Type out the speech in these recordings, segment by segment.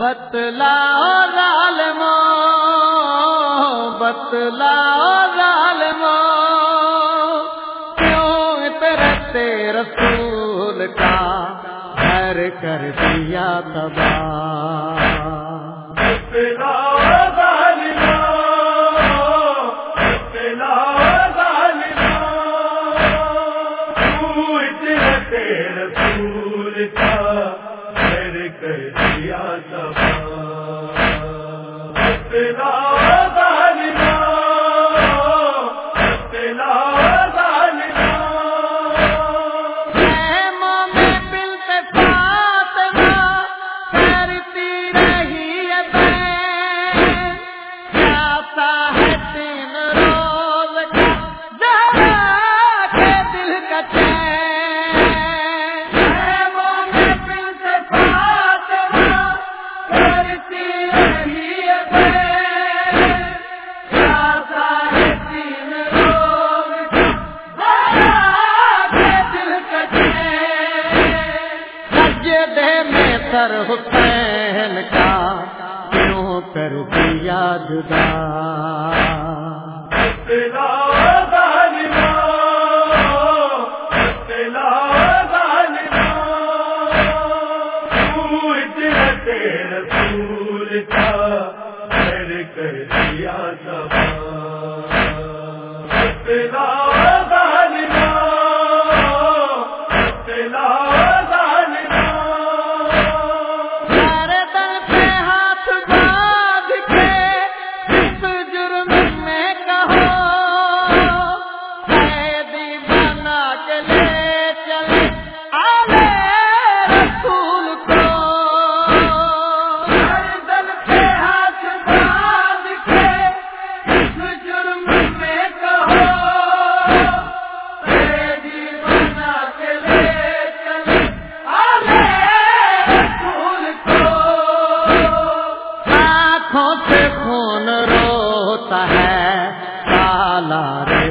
بتلاؤ ظالمو بتلاؤ ظالمو کیوں ترتے رسول کا گھر کر دیا تباہ؟ بتلاؤ رسول کا گھر کر سر حسین کا کیوں کر دیا جدا لالا رے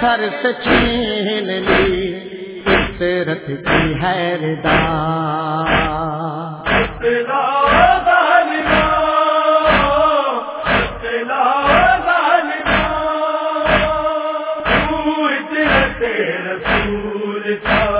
سر سے چھین لی فطرت کی حیردار رسول کا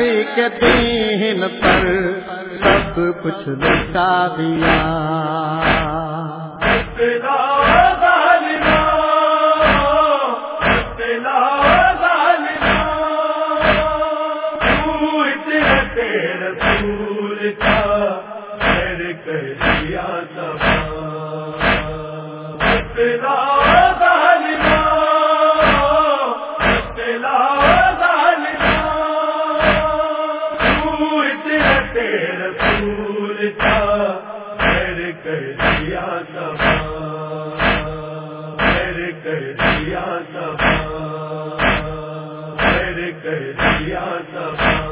نبی دین پر سب کچھ بتا دیا۔ لا کر دیا سب کر دیا سب